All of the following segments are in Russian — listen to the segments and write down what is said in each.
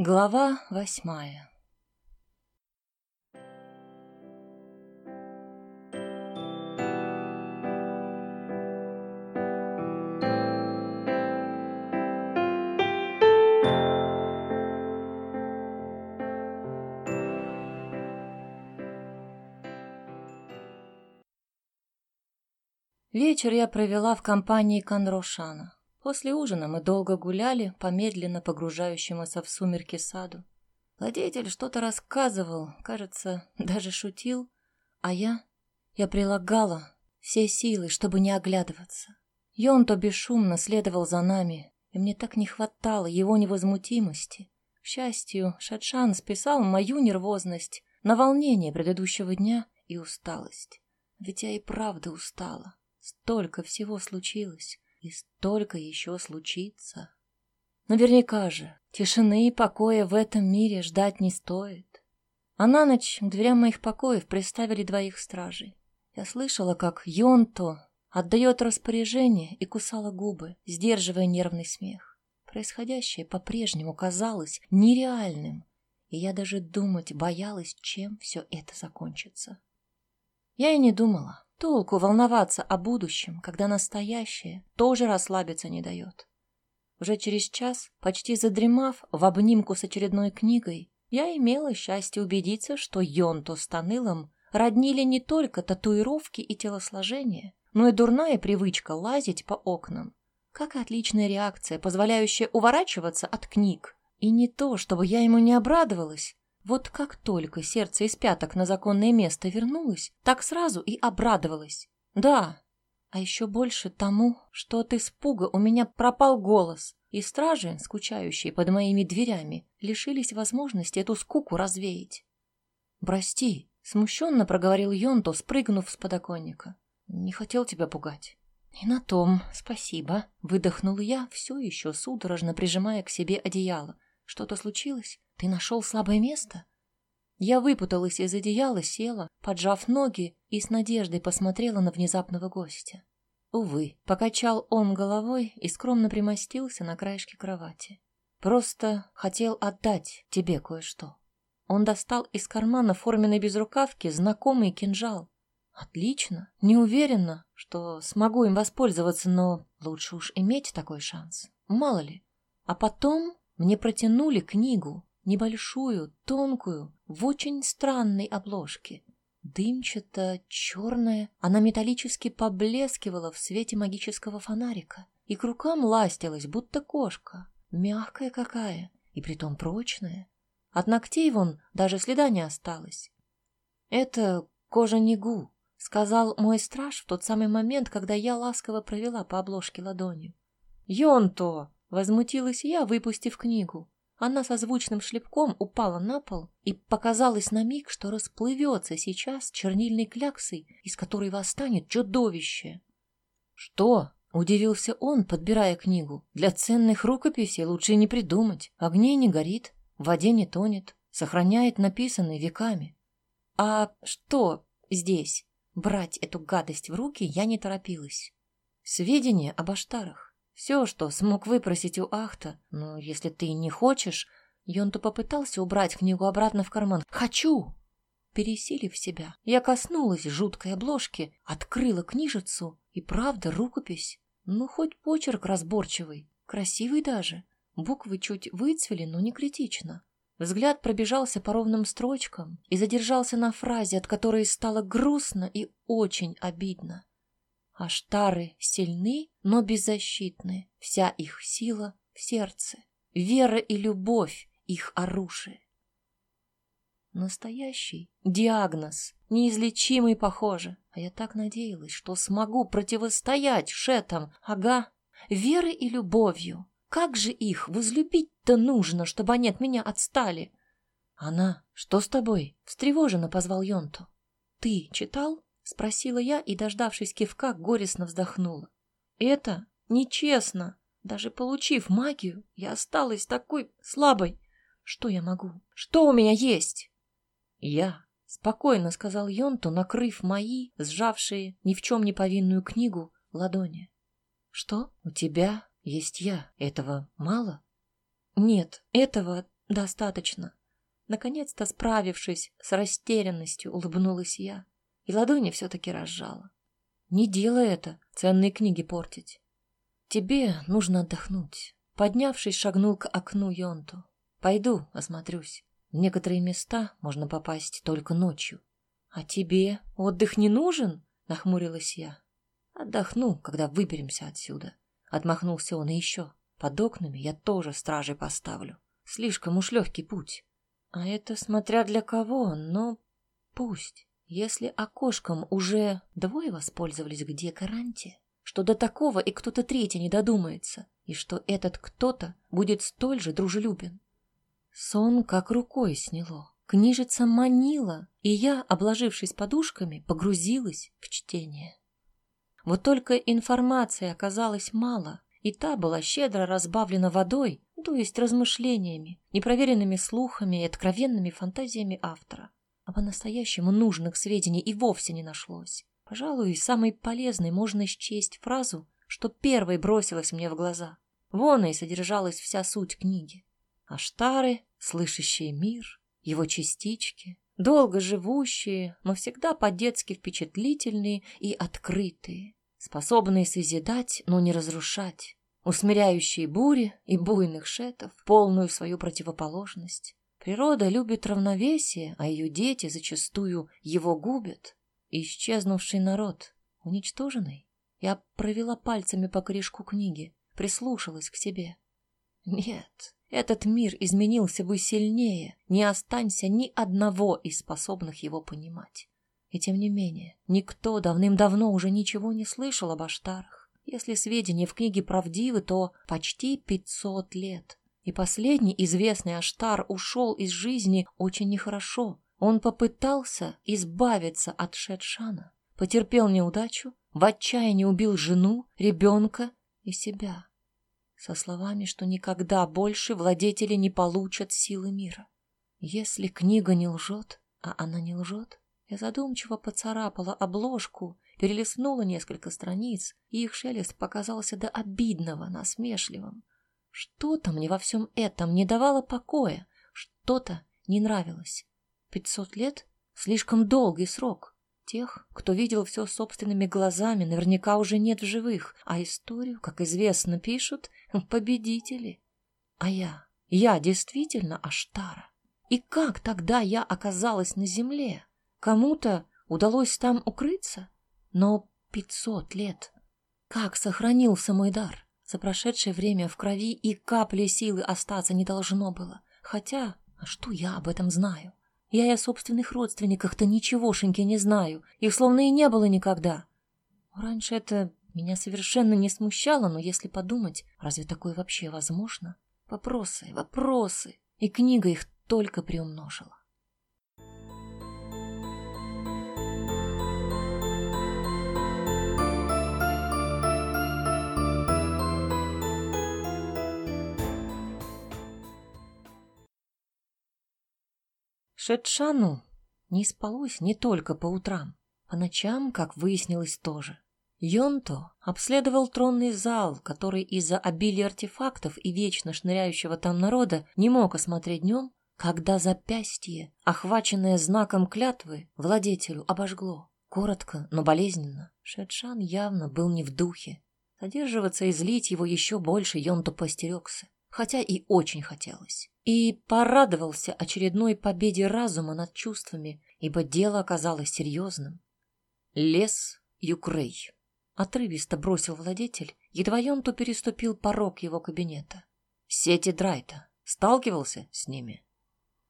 Глава восьмая Вечер я провела в компании Конрошана. После ужина мы долго гуляли по медленно погружающемуся в сумерки саду. Владетель что-то рассказывал, кажется, даже шутил, а я... Я прилагала все силы, чтобы не оглядываться. Йонто бесшумно следовал за нами, и мне так не хватало его невозмутимости. К счастью, Шадшан списал мою нервозность на волнение предыдущего дня и усталость. Ведь я и правда устала. Столько всего случилось, и столько еще случится. Наверняка же тишины и покоя в этом мире ждать не стоит. А на ночь к дверям моих покоев приставили двоих стражей. Я слышала, как Йонто отдает распоряжение и кусала губы, сдерживая нервный смех. Происходящее по-прежнему казалось нереальным, и я даже думать боялась, чем все это закончится. Я и не думала. Толку волноваться о будущем, когда настоящее тоже расслабиться не дает. Уже через час, почти задремав в обнимку с очередной книгой, я имела счастье убедиться, что Йонто с Танылом роднили не только татуировки и телосложение, но и дурная привычка лазить по окнам, как отличная реакция, позволяющая уворачиваться от книг. И не то, чтобы я ему не обрадовалась, вот как только сердце из пяток на законное место вернулось, так сразу и обрадовалась. Да, а еще больше тому, что от испуга у меня пропал голос, и стражи, скучающие под моими дверями, лишились возможности эту скуку развеять. «Прости», — смущенно проговорил Йонто, спрыгнув с подоконника. «Не хотел тебя пугать». «И на том спасибо», — выдохнул я, все еще судорожно прижимая к себе одеяло. «Что-то случилось?» «Ты нашел слабое место?» Я выпуталась из одеяла, села, поджав ноги и с надеждой посмотрела на внезапного гостя. Увы, покачал он головой и скромно примостился на краешке кровати. Просто хотел отдать тебе кое-что. Он достал из кармана форменной безрукавки знакомый кинжал. Отлично, не уверена, что смогу им воспользоваться, но лучше уж иметь такой шанс. Мало ли. А потом мне протянули книгу, небольшую, тонкую, в очень странной обложке. Дымчато-черная, она металлически поблескивала в свете магического фонарика и к рукам ластилась, будто кошка. Мягкая какая, и притом прочная. От ногтей вон даже следа не осталось. «Это кожа Нигу», — сказал мой страж в тот самый момент, когда я ласково провела по обложке ладонью. «Йонто!» — возмутилась я, выпустив книгу. Она со звучным шлепком упала на пол и показалось на миг, что расплывется сейчас чернильной кляксой, из которой восстанет чудовище. «Что?» — удивился он, подбирая книгу. «Для ценных рукописей лучше не придумать. Огней не горит, в воде не тонет, сохраняет написанное веками». «А что здесь?» Брать эту гадость в руки я не торопилась. Сведения об аштарах. Все, что смог выпросить у Ахта. Но если ты не хочешь... Йонту попытался убрать книгу обратно в карман. «Хочу!» Пересилив себя, я коснулась жуткой обложки, открыла книжицу, и правда рукопись. Ну, хоть почерк разборчивый, красивый даже. Буквы чуть выцвели, но не критично. Взгляд пробежался по ровным строчкам и задержался на фразе, от которой стало грустно и очень обидно. Аштары сильны, но беззащитны. Вся их сила в сердце. Вера и любовь — их оружие. Настоящий диагноз, неизлечимый, похоже. А я так надеялась, что смогу противостоять шетам, ага, верой и любовью. Как же их возлюбить-то нужно, чтобы они от меня отстали? Она, что с тобой? Встревоженно позвал Йонту. Ты читал? Спросила я и, дождавшись кивка, горестно вздохнула. Это нечестно. Даже получив магию, я осталась такой слабой. Что я могу? Что у меня есть? Я, спокойно сказал Йонту, накрыв мои, сжавшие ни в чем не повинную книгу, ладони. Что? У тебя есть я. Этого мало? Нет, этого достаточно. Наконец-то справившись с растерянностью, улыбнулась я, и ладони все-таки разжала. Не делай это, ценные книги портить. Тебе нужно отдохнуть. Поднявшись, шагнул к окну Йонту. Пойду, осмотрюсь. В некоторые места можно попасть только ночью. А тебе отдых не нужен? Нахмурилась я. Отдохну, когда выберемся отсюда. Отмахнулся он и еще. Под окнами я тоже стражей поставлю. Слишком уж легкий путь. А это смотря для кого, но пусть. Если окошком уже двое воспользовались, где гарантия, что до такого и кто-то третий не додумается, и что этот кто-то будет столь же дружелюбен? Сон как рукой сняло. Книжица манила, и я, обложившись подушками, погрузилась в чтение. Вот только информации оказалось мало, и та была щедро разбавлена водой, то есть размышлениями, непроверенными слухами и откровенными фантазиями автора. А по-настоящему нужных сведений и вовсе не нашлось. Пожалуй, самой полезной можно счесть фразу, что первой бросилась мне в глаза. Вон и содержалась вся суть книги. Аштары, слышащие мир, его частички, долго живущие, но всегда по-детски впечатлительные и открытые, способные созидать, но не разрушать, усмиряющие бури и буйных шетов, полную свою противоположность, Природа любит равновесие, а ее дети зачастую его губят. Исчезнувший народ, уничтоженный. Я провела пальцами по корешку книги, прислушалась к себе. Нет, этот мир изменился бы сильнее, не останься ни одного из способных его понимать. И тем не менее, никто давным-давно уже ничего не слышал об Аштарах. Если сведения в книге правдивы, то почти пятьсот лет. И последний известный Аштар ушел из жизни очень нехорошо. Он попытался избавиться от Шедшана, потерпел неудачу, в отчаянии убил жену, ребенка и себя. Со словами, что никогда больше владетели не получат силы мира. Если книга не лжет, а она не лжет, я задумчиво поцарапала обложку, перелистнула несколько страниц, и их шелест показался до обидного, насмешливым. Что-то мне во всем этом не давало покоя, что-то не нравилось. Пятьсот лет — слишком долгий срок. Тех, кто видел все собственными глазами, наверняка уже нет в живых, а историю, как известно, пишут победители. А я, я действительно Аштара. И как тогда я оказалась на земле? Кому-то удалось там укрыться? Но пятьсот лет. Как сохранился мой дар? За прошедшее время в крови и капли силы остаться не должно было. Хотя, а что я об этом знаю? Я и о собственных родственниках-то ничегошеньки не знаю. Их словно и не было никогда. Раньше это меня совершенно не смущало, но если подумать, разве такое вообще возможно? Вопросы, вопросы. И книга их только приумножила. Шетшану не спалось не только по утрам, по ночам, как выяснилось, тоже. Йонто обследовал тронный зал, который из-за обилия артефактов и вечно шныряющего там народа не мог осмотреть днем, когда запястье, охваченное знаком клятвы, владетелю обожгло. Коротко, но болезненно. Шетшан явно был не в духе. Задерживаться и злить его еще больше Йонто постерегся хотя и очень хотелось. И порадовался очередной победе разума над чувствами, ибо дело оказалось серьезным. Лес Юкрей. Отрывисто бросил владетель, едва Йонту переступил порог его кабинета. Сети Драйта. Сталкивался с ними?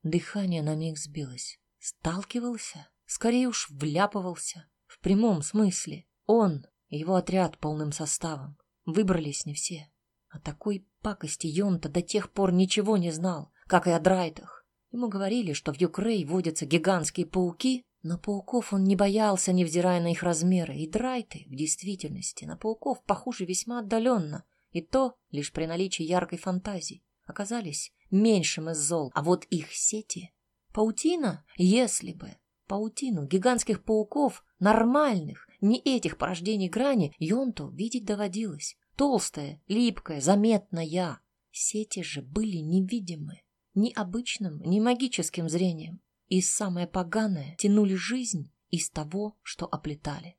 Дыхание на миг сбилось. Сталкивался? Скорее уж вляпывался. В прямом смысле. Он его отряд полным составом. Выбрались не все. О такой пакости Йонта до тех пор ничего не знал, как и о драйтах. Ему говорили, что в Юкрей водятся гигантские пауки, но пауков он не боялся, невзирая на их размеры, и драйты, в действительности, на пауков похожи весьма отдаленно, и то лишь при наличии яркой фантазии, оказались меньшим из зол, а вот их сети... Паутина, если бы, паутину гигантских пауков, нормальных, не этих порождений грани, Йонту видеть доводилось. Толстая, липкая, заметная. Сети же были невидимы. ни обычным, ни магическим зрением. И самое поганое тянули жизнь из того, что оплетали.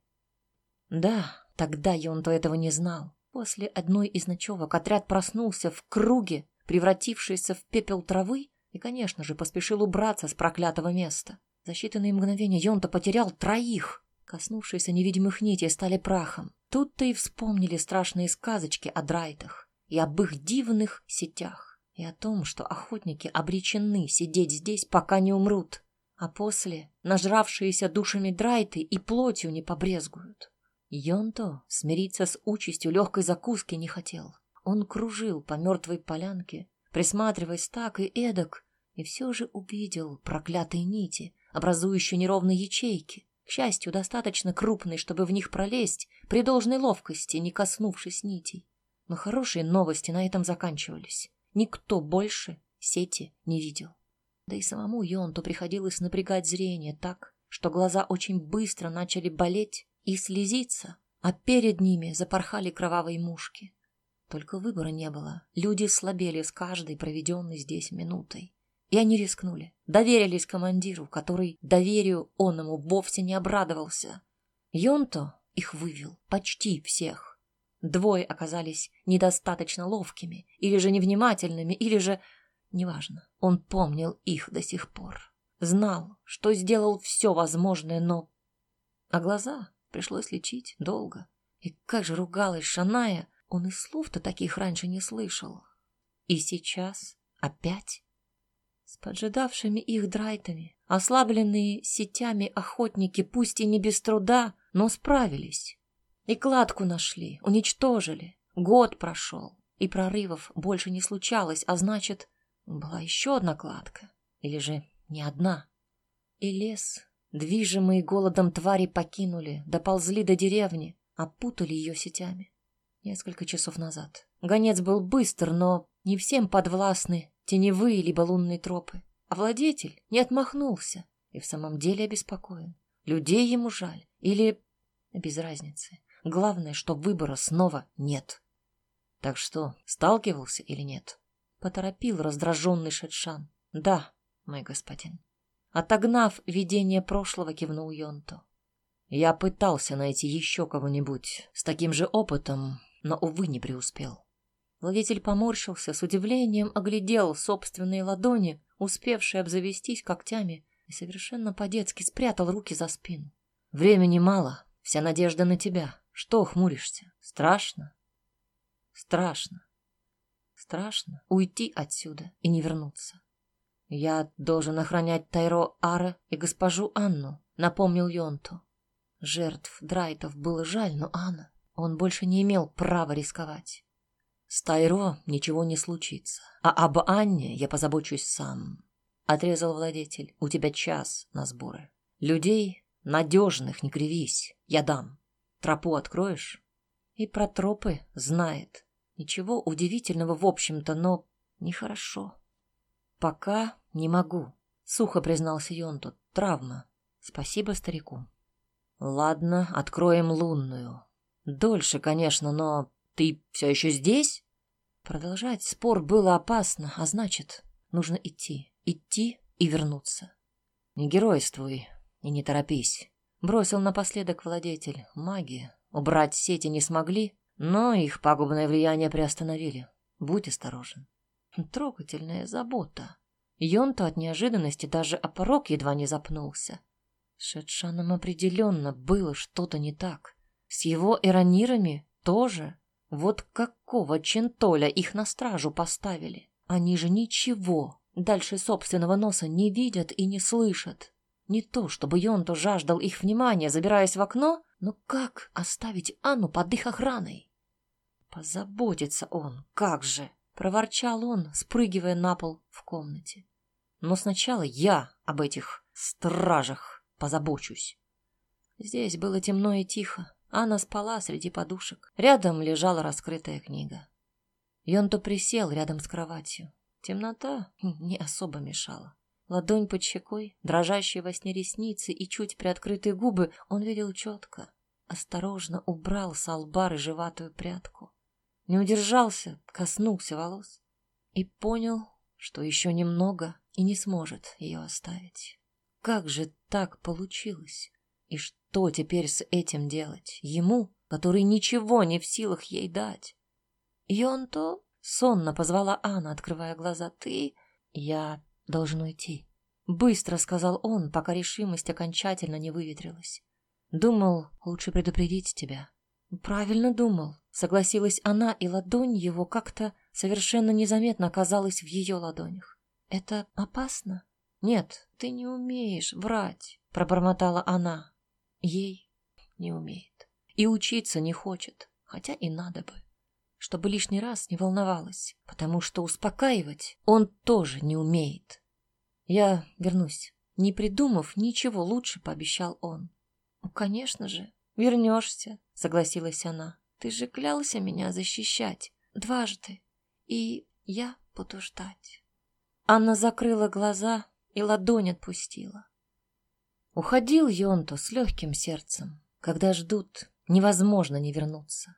Да, тогда Йонто этого не знал. После одной из ночевок отряд проснулся в круге, превратившийся в пепел травы, и, конечно же, поспешил убраться с проклятого места. За считанные мгновения Йонто потерял троих. Коснувшиеся невидимых нитей стали прахом. Тут-то и вспомнили страшные сказочки о драйтах и об их дивных сетях, и о том, что охотники обречены сидеть здесь, пока не умрут, а после нажравшиеся душами драйты и плотью не побрезгуют. Йонто смириться с участью легкой закуски не хотел. Он кружил по мертвой полянке, присматриваясь так и эдак, и все же увидел проклятые нити, образующие неровные ячейки, к счастью, достаточно крупные, чтобы в них пролезть, при должной ловкости, не коснувшись нитей. Но хорошие новости на этом заканчивались. Никто больше сети не видел. Да и самому Йонту приходилось напрягать зрение так, что глаза очень быстро начали болеть и слезиться, а перед ними запорхали кровавые мушки. Только выбора не было. Люди слабели с каждой проведенной здесь минутой. И они рискнули, доверились командиру, который доверию он ему вовсе не обрадовался. Йонто их вывел, почти всех. Двое оказались недостаточно ловкими, или же невнимательными, или же... Неважно, он помнил их до сих пор. Знал, что сделал все возможное, но... А глаза пришлось лечить долго. И как же ругалась Шаная, он и слов-то таких раньше не слышал. И сейчас опять с поджидавшими их драйтами, ослабленные сетями охотники, пусть и не без труда, но справились. И кладку нашли, уничтожили. Год прошел, и прорывов больше не случалось, а значит, была еще одна кладка. Или же не одна. И лес, движимые голодом твари, покинули, доползли до деревни, опутали ее сетями. Несколько часов назад. Гонец был быстр, но не всем подвластны теневые либо лунные тропы. А владетель не отмахнулся и в самом деле обеспокоен. Людей ему жаль или... Без разницы. Главное, что выбора снова нет. Так что, сталкивался или нет? Поторопил раздраженный Шетшан. Да, мой господин. Отогнав видение прошлого, кивнул Йонто. Я пытался найти еще кого-нибудь с таким же опытом, но, увы, не преуспел. Владетель поморщился, с удивлением оглядел собственные ладони, успевшие обзавестись когтями, и совершенно по-детски спрятал руки за спину. «Времени мало, вся надежда на тебя. Что хмуришься? Страшно?» «Страшно. Страшно уйти отсюда и не вернуться. Я должен охранять Тайро Ара и госпожу Анну», — напомнил Йонту. Жертв Драйтов было жаль, но Анна... Он больше не имел права рисковать. С Тайро ничего не случится, а об Анне я позабочусь сам. Отрезал владетель. У тебя час на сборы. Людей надежных не кривись, я дам. Тропу откроешь? И про тропы знает. Ничего удивительного в общем-то, но нехорошо. Пока не могу, сухо признался Йонту. Травма. Спасибо старику. Ладно, откроем лунную. Дольше, конечно, но ты все еще здесь? Продолжать спор было опасно, а значит, нужно идти. Идти и вернуться. Не геройствуй и не торопись. Бросил напоследок владетель. Маги убрать сети не смогли, но их пагубное влияние приостановили. Будь осторожен. Трогательная забота. Йонто от неожиданности даже о порог едва не запнулся. С Шетшаном определенно было что-то не так. С его эронирами тоже. Вот какого чентоля их на стражу поставили? Они же ничего дальше собственного носа не видят и не слышат. Не то, чтобы Йонто жаждал их внимания, забираясь в окно, но как оставить Анну под их охраной? Позаботится он, как же! Проворчал он, спрыгивая на пол в комнате. Но сначала я об этих стражах позабочусь. Здесь было темно и тихо. Анна спала среди подушек. Рядом лежала раскрытая книга. Йонто присел рядом с кроватью. Темнота не особо мешала. Ладонь под щекой, дрожащие во сне ресницы и чуть приоткрытые губы он видел четко. Осторожно убрал с лба рыжеватую прядку. Не удержался, коснулся волос и понял, что еще немного и не сможет ее оставить. Как же так получилось? И что теперь с этим делать? Ему, который ничего не в силах ей дать. «Йонто?» — сонно позвала Анна, открывая глаза. «Ты...» «Я должен идти», — быстро сказал он, пока решимость окончательно не выветрилась. «Думал, лучше предупредить тебя». «Правильно думал», — согласилась она, и ладонь его как-то совершенно незаметно оказалась в ее ладонях. «Это опасно?» «Нет, ты не умеешь врать», — пробормотала она. Ей не умеет. И учиться не хочет, хотя и надо бы. Чтобы лишний раз не волновалась, потому что успокаивать он тоже не умеет. Я вернусь. Не придумав ничего лучше, пообещал он. «Ну, конечно же, вернешься», — согласилась она. «Ты же клялся меня защищать дважды, и я буду ждать». Анна закрыла глаза и ладонь отпустила. Уходил Йонто с легким сердцем. Когда ждут, невозможно не вернуться.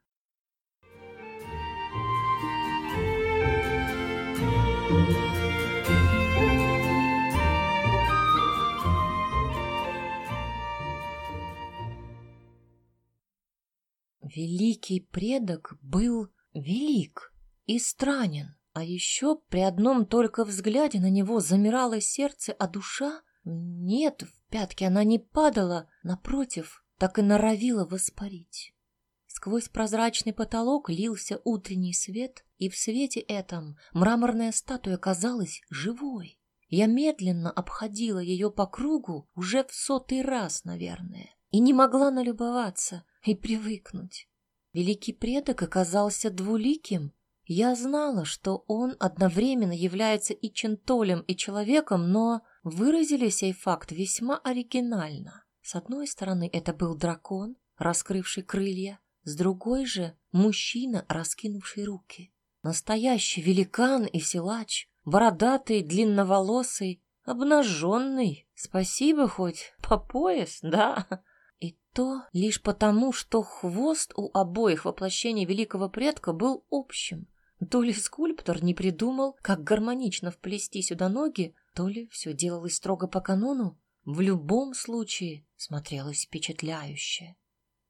Великий предок был велик и странен, а еще при одном только взгляде на него замирало сердце, а душа нет, в пятки она не падала, напротив, так и норовила воспарить. Сквозь прозрачный потолок лился утренний свет, и в свете этом мраморная статуя казалась живой. Я медленно обходила ее по кругу уже в сотый раз, наверное, и не могла налюбоваться и привыкнуть. Великий предок оказался двуликим. Я знала, что он одновременно является и чентолем, и человеком, но выразили сей факт весьма оригинально. С одной стороны, это был дракон, раскрывший крылья, с другой же — мужчина, раскинувший руки. Настоящий великан и силач, бородатый, длинноволосый, обнаженный. Спасибо хоть по пояс, да? И то лишь потому, что хвост у обоих воплощений великого предка был общим. То ли скульптор не придумал, как гармонично вплести сюда ноги, то ли все делалось строго по канону. В любом случае смотрелось впечатляюще.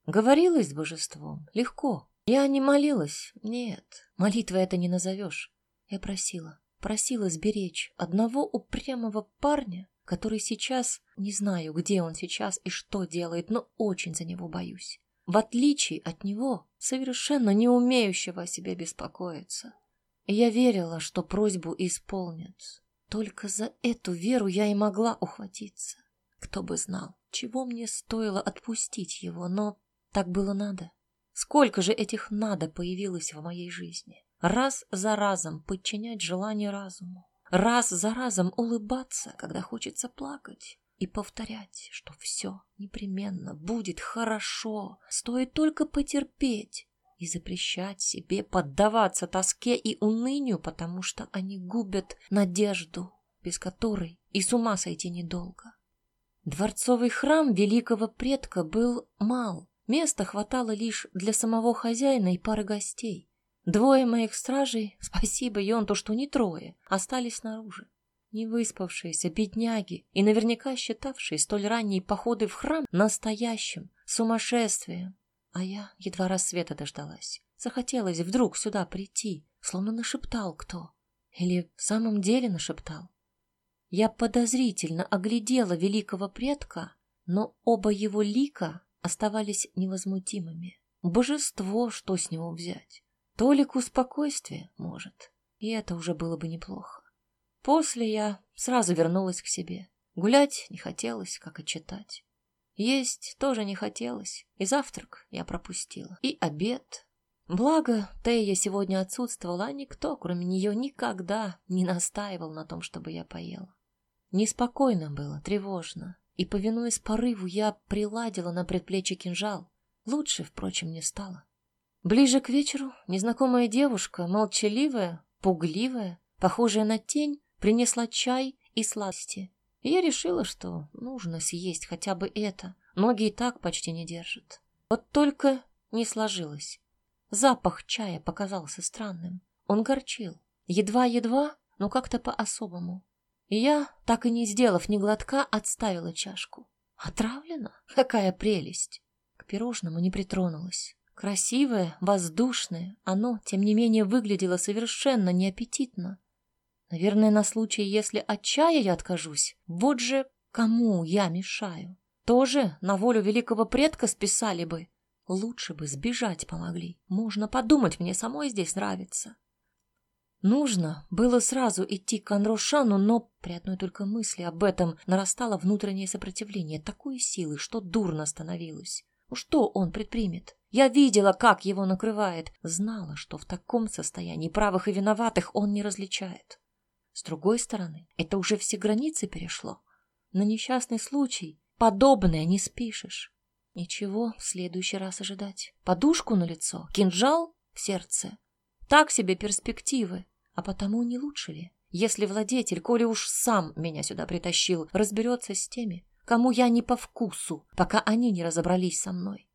Говорилось с божеством легко. Я не молилась, нет, молитвой это не назовешь. Я просила, просила сберечь одного упрямого парня, который сейчас, не знаю, где он сейчас и что делает, но очень за него боюсь. В отличие от него, совершенно не умеющего о себе беспокоиться. я верила, что просьбу исполнят. Только за эту веру я и могла ухватиться. Кто бы знал, чего мне стоило отпустить его, но так было надо. Сколько же этих «надо» появилось в моей жизни? Раз за разом подчинять желание разуму. Раз за разом улыбаться, когда хочется плакать. И повторять, что все непременно будет хорошо, стоит только потерпеть и запрещать себе поддаваться тоске и унынию, потому что они губят надежду, без которой и с ума сойти недолго. Дворцовый храм великого предка был мал, места хватало лишь для самого хозяина и пары гостей. Двое моих стражей, спасибо Йонту, что не трое, остались снаружи. Невыспавшиеся бедняги и наверняка считавшие столь ранние походы в храм настоящим сумасшествием. А я едва рассвета дождалась. Захотелось вдруг сюда прийти, словно нашептал кто. Или в самом деле нашептал. Я подозрительно оглядела великого предка, но оба его лика оставались невозмутимыми. Божество, что с него взять? Толику спокойствия, может, и это уже было бы неплохо. После я сразу вернулась к себе. Гулять не хотелось, как и читать. Есть тоже не хотелось, и завтрак я пропустила, и обед. Благо, Тея сегодня отсутствовала, а никто, кроме нее, никогда не настаивал на том, чтобы я поела. Неспокойно было, тревожно, и, повинуясь порыву, я приладила на предплечье кинжал. Лучше, впрочем, не стало. Ближе к вечеру незнакомая девушка, молчаливая, пугливая, похожая на тень, принесла чай и сладости. Я решила, что нужно съесть хотя бы это. Ноги и так почти не держат. Вот только не сложилось. Запах чая показался странным. Он горчил. Едва-едва, но как-то по-особому. И я, так и не сделав ни глотка, отставила чашку. Отравлена? Какая прелесть! К пирожному не притронулась. Красивое, воздушное, оно, тем не менее, выглядело совершенно неаппетитно. Наверное, на случай, если от чая я откажусь, вот же кому я мешаю. Тоже на волю великого предка списали бы. Лучше бы сбежать помогли. Можно подумать, мне самой здесь нравится. Нужно было сразу идти к Анрошану, но при одной только мысли об этом нарастало внутреннее сопротивление такой силы, что дурно становилось. Что он предпримет? Я видела, как его накрывает, знала, что в таком состоянии правых и виноватых он не различает. С другой стороны, это уже все границы перешло. На несчастный случай подобное не спишешь. Ничего, в следующий раз ожидать. Подушку на лицо, кинжал в сердце. Так себе перспективы. А потому не лучше ли, если владетель, коли уж сам меня сюда притащил, разберется с теми, кому я не по вкусу, пока они не разобрались со мной?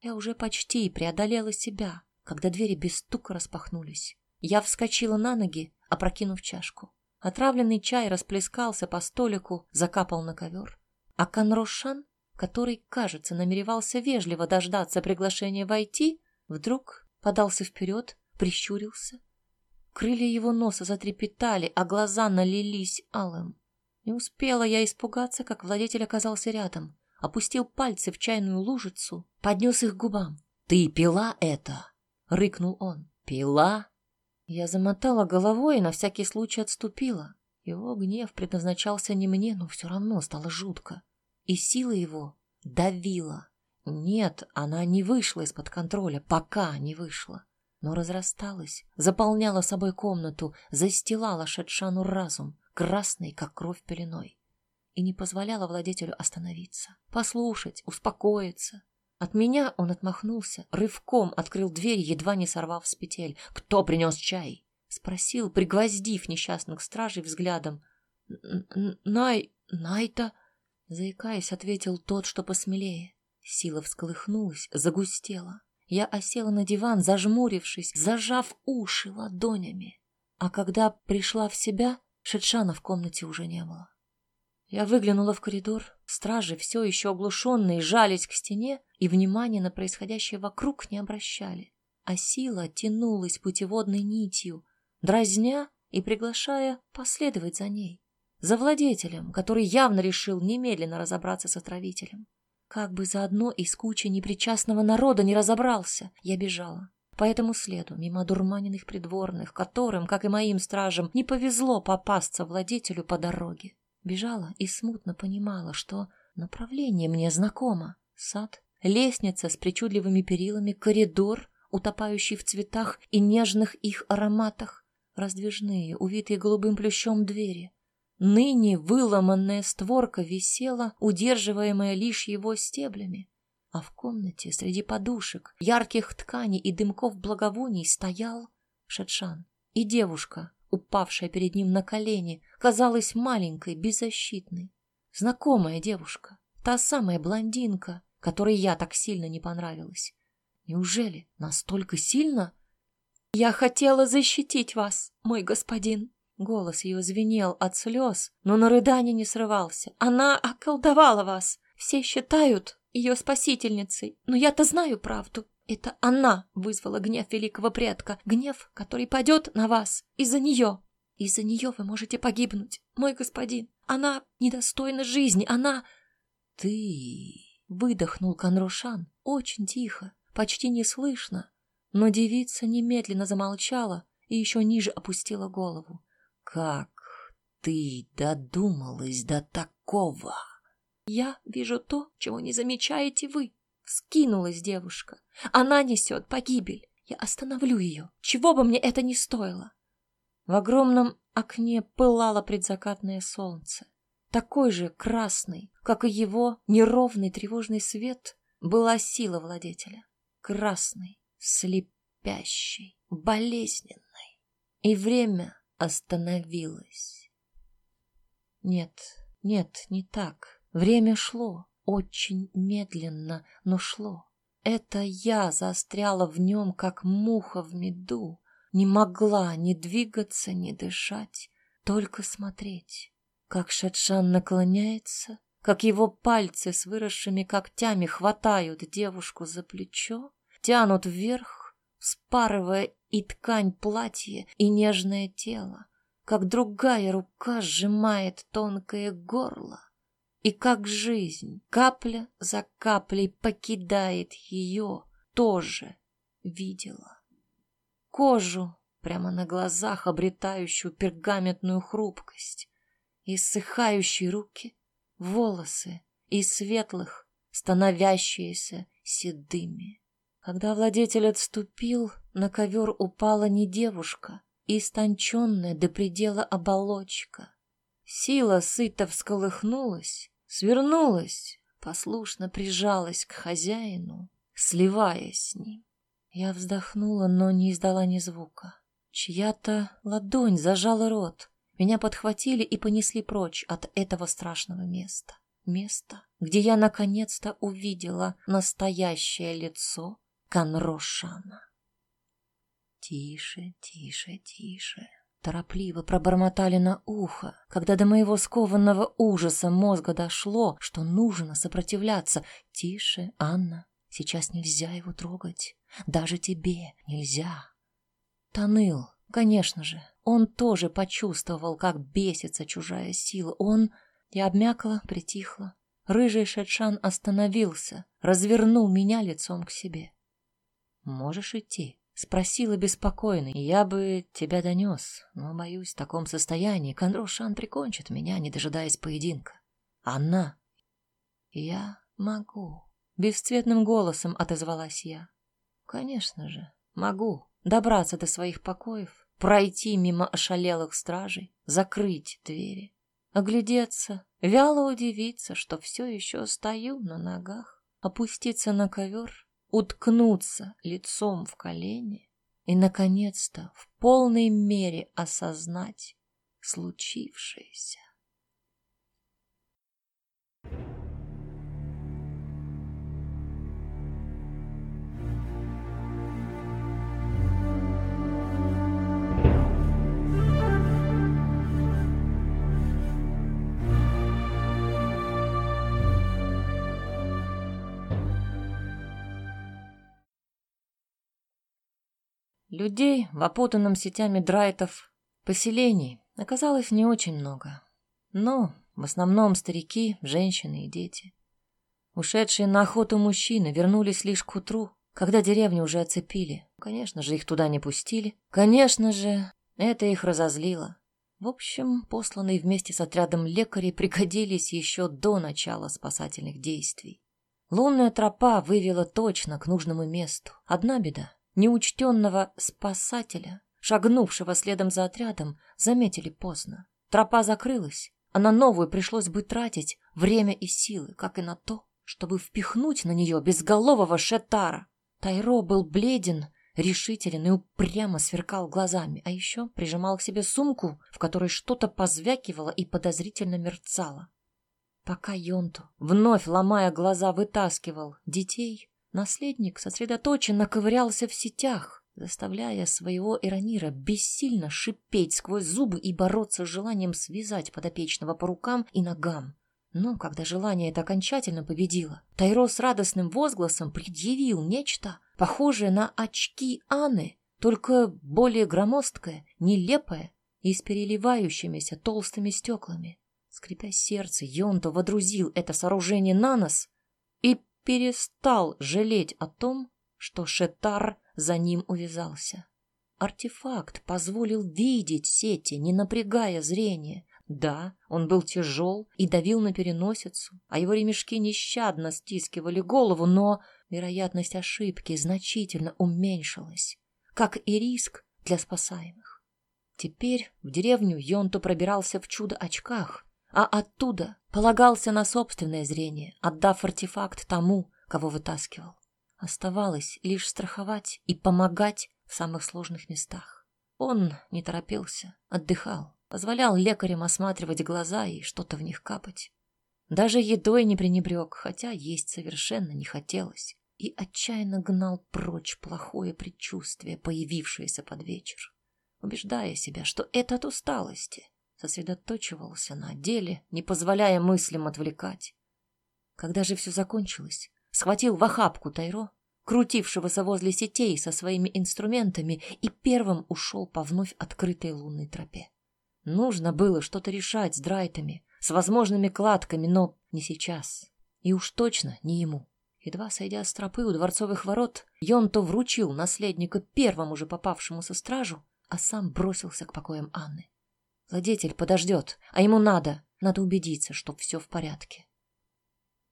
Я уже почти преодолела себя, когда двери без стука распахнулись. Я вскочила на ноги, опрокинув чашку. Отравленный чай расплескался по столику, закапал на ковер. А Канрошан, который, кажется, намеревался вежливо дождаться приглашения войти, вдруг подался вперед, прищурился. Крылья его носа затрепетали, а глаза налились алым. Не успела я испугаться, как владетель оказался рядом, опустил пальцы в чайную лужицу, поднес их к губам. «Ты пила это?» — рыкнул он. «Пила?» Я замотала головой и на всякий случай отступила. Его гнев предназначался не мне, но все равно стало жутко. И сила его давила. Нет, она не вышла из-под контроля, пока не вышла. Но разрасталась, заполняла собой комнату, застилала Шедшану разум, красный, как кровь пеленой. И не позволяла владетелю остановиться, послушать, успокоиться. От меня он отмахнулся, рывком открыл дверь, едва не сорвав с петель. «Кто принес чай?» — спросил, пригвоздив несчастных стражей взглядом. «Най... Найта...» — заикаясь, ответил тот, что посмелее. Сила всколыхнулась, загустела. Я осела на диван, зажмурившись, зажав уши ладонями. А когда пришла в себя, Шетшана в комнате уже не было. Я выглянула в коридор. Стражи, все еще оглушенные, жались к стене и внимания на происходящее вокруг не обращали. А сила тянулась путеводной нитью, дразня и приглашая последовать за ней. За владетелем, который явно решил немедленно разобраться с отравителем. Как бы заодно из кучи непричастного народа не разобрался, я бежала. По этому следу, мимо дурманенных придворных, которым, как и моим стражам, не повезло попасться владетелю по дороге. Бежала и смутно понимала, что направление мне знакомо. Сад, лестница с причудливыми перилами, коридор, утопающий в цветах и нежных их ароматах, раздвижные, увитые голубым плющом двери. Ныне выломанная створка висела, удерживаемая лишь его стеблями. А в комнате среди подушек, ярких тканей и дымков благовоний стоял Шатшан и девушка, упавшая перед ним на колени, казалась маленькой, беззащитной. Знакомая девушка, та самая блондинка, которой я так сильно не понравилась. Неужели настолько сильно? Я хотела защитить вас, мой господин. Голос ее звенел от слез, но на рыдание не срывался. Она околдовала вас. Все считают ее спасительницей, но я-то знаю правду. Это она вызвала гнев великого предка, гнев, который падет на вас из-за нее. Из-за нее вы можете погибнуть, мой господин. Она недостойна жизни, она... Ты... Выдохнул Конрушан очень тихо, почти неслышно, но девица немедленно замолчала и еще ниже опустила голову. «Как ты додумалась до такого?» «Я вижу то, чего не замечаете вы», Скинулась девушка. Она несет погибель. Я остановлю ее, чего бы мне это ни стоило. В огромном окне пылало предзакатное солнце. Такой же красный, как и его неровный тревожный свет, была сила владетеля. Красный, слепящий, болезненный. И время остановилось. Нет, нет, не так. Время шло. Очень медленно, но шло. Это я застряла в нем, как муха в меду, не могла ни двигаться, ни дышать. только смотреть, как Шетшан наклоняется, как его пальцы с выросшими когтями хватают девушку за плечо, тянут вверх, спарывая и ткань платья, и нежное тело, как другая рука сжимает тонкое горло, и как жизнь капля за каплей покидает ее, тоже видела. Кожу прямо на глазах, обретающую пергаментную хрупкость, и ссыхающие руки, волосы из светлых, становящиеся седыми. Когда владетель отступил, на ковер упала не девушка, истонченная до предела оболочка. Сила сыто всколыхнулась, свернулась, послушно прижалась к хозяину, сливаясь с ним. Я вздохнула, но не издала ни звука. Чья-то ладонь зажала рот. Меня подхватили и понесли прочь от этого страшного места. Место, где я наконец-то увидела настоящее лицо Канрошана. Тише, тише, тише. Торопливо пробормотали на ухо, когда до моего скованного ужаса мозга дошло, что нужно сопротивляться. Тише, Анна, сейчас нельзя его трогать. Даже тебе нельзя. Таныл, конечно же, он тоже почувствовал, как бесится чужая сила. Он... Я обмякла, притихла. Рыжий Шетшан остановился, развернул меня лицом к себе. «Можешь идти?» Спросила беспокойно. Я бы тебя донес, но, боюсь, в таком состоянии Кондрошан прикончит меня, не дожидаясь поединка. Она... Я могу. Бесцветным голосом отозвалась я. Конечно же, могу добраться до своих покоев, пройти мимо ошалелых стражей, закрыть двери, оглядеться, вяло удивиться, что все еще стою на ногах, опуститься на ковер уткнуться лицом в колени и, наконец-то, в полной мере осознать случившееся. Людей в опутанном сетями драйтов поселений оказалось не очень много. Но в основном старики, женщины и дети. Ушедшие на охоту мужчины вернулись лишь к утру, когда деревню уже оцепили. Конечно же, их туда не пустили. Конечно же, это их разозлило. В общем, посланные вместе с отрядом лекарей пригодились еще до начала спасательных действий. Лунная тропа вывела точно к нужному месту. Одна беда Неучтенного спасателя, шагнувшего следом за отрядом, заметили поздно. Тропа закрылась, а на новую пришлось бы тратить время и силы, как и на то, чтобы впихнуть на нее безголового шетара. Тайро был бледен, решителен и упрямо сверкал глазами, а еще прижимал к себе сумку, в которой что-то позвякивало и подозрительно мерцало. Пока Йонту, вновь ломая глаза, вытаскивал детей, Наследник сосредоточенно ковырялся в сетях, заставляя своего Иронира бессильно шипеть сквозь зубы и бороться с желанием связать подопечного по рукам и ногам. Но когда желание это окончательно победило, Тайро с радостным возгласом предъявил нечто, похожее на очки Анны, только более громоздкое, нелепое и с переливающимися толстыми стеклами. Скрипя сердце, Йонто водрузил это сооружение на нос перестал жалеть о том, что Шетар за ним увязался. Артефакт позволил видеть сети, не напрягая зрение. Да, он был тяжел и давил на переносицу, а его ремешки нещадно стискивали голову, но вероятность ошибки значительно уменьшилась, как и риск для спасаемых. Теперь в деревню Йонто пробирался в чудо-очках, а оттуда полагался на собственное зрение, отдав артефакт тому, кого вытаскивал. Оставалось лишь страховать и помогать в самых сложных местах. Он не торопился, отдыхал, позволял лекарям осматривать глаза и что-то в них капать. Даже едой не пренебрег, хотя есть совершенно не хотелось, и отчаянно гнал прочь плохое предчувствие, появившееся под вечер, убеждая себя, что это от усталости, сосредоточивался на деле, не позволяя мыслям отвлекать. Когда же все закончилось, схватил в охапку Тайро, крутившегося возле сетей со своими инструментами, и первым ушел по вновь открытой лунной тропе. Нужно было что-то решать с драйтами, с возможными кладками, но не сейчас. И уж точно не ему. Едва сойдя с тропы у дворцовых ворот, Йонто вручил наследника первому же попавшемуся стражу, а сам бросился к покоям Анны. Владетель подождет, а ему надо, надо убедиться, что все в порядке.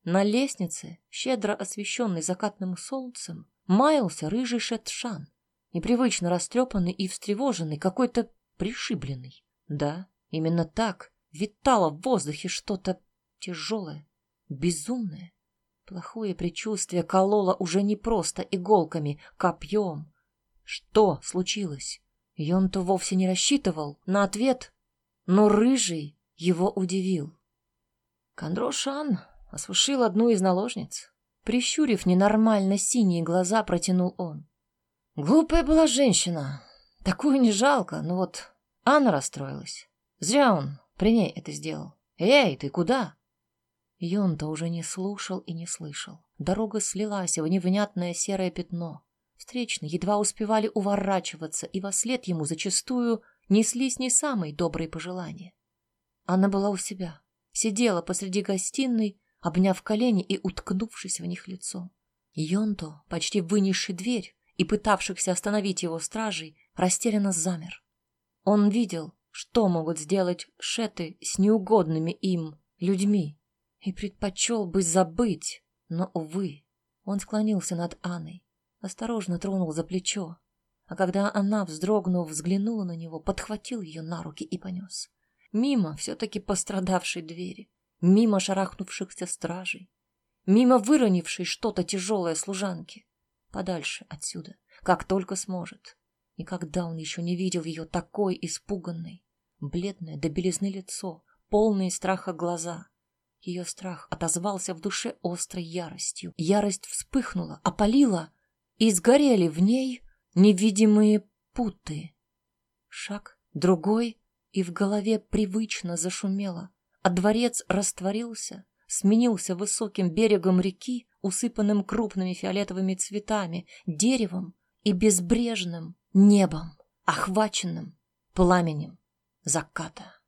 На лестнице, щедро освещенной закатным солнцем, маялся рыжий шетшан, непривычно растрепанный и встревоженный, какой-то пришибленный. Да, именно так витало в воздухе что-то тяжелое, безумное. Плохое предчувствие кололо уже не просто иголками, копьем. Что случилось? Йон-то вовсе не рассчитывал на ответ, но рыжий его удивил. Кондрошан осушил одну из наложниц. Прищурив ненормально синие глаза, протянул он. Глупая была женщина. Такую не жалко, но вот Анна расстроилась. Зря он при ней это сделал. Эй, ты куда? Йон-то уже не слушал и не слышал. Дорога слилась в невнятное серое пятно. Встречные едва успевали уворачиваться, и во след ему зачастую неслись не самые добрые пожелания. Она была у себя, сидела посреди гостиной, обняв колени и уткнувшись в них лицом. Йонто, почти вынесший дверь и пытавшихся остановить его стражей, растерянно замер. Он видел, что могут сделать шеты с неугодными им людьми, и предпочел бы забыть, но, увы, он склонился над Анной, осторожно тронул за плечо, а когда она, вздрогнув, взглянула на него, подхватил ее на руки и понес. Мимо все-таки пострадавшей двери, мимо шарахнувшихся стражей, мимо выронившей что-то тяжелое служанки, подальше отсюда, как только сможет. Никогда он еще не видел ее такой испуганной, бледное до белизны лицо, полные страха глаза — ее страх отозвался в душе острой яростью. Ярость вспыхнула, опалила, и сгорели в ней невидимые путы. Шаг, другой, и в голове привычно зашумело, а дворец растворился, сменился высоким берегом реки, усыпанным крупными фиолетовыми цветами, деревом и безбрежным небом, охваченным пламенем заката.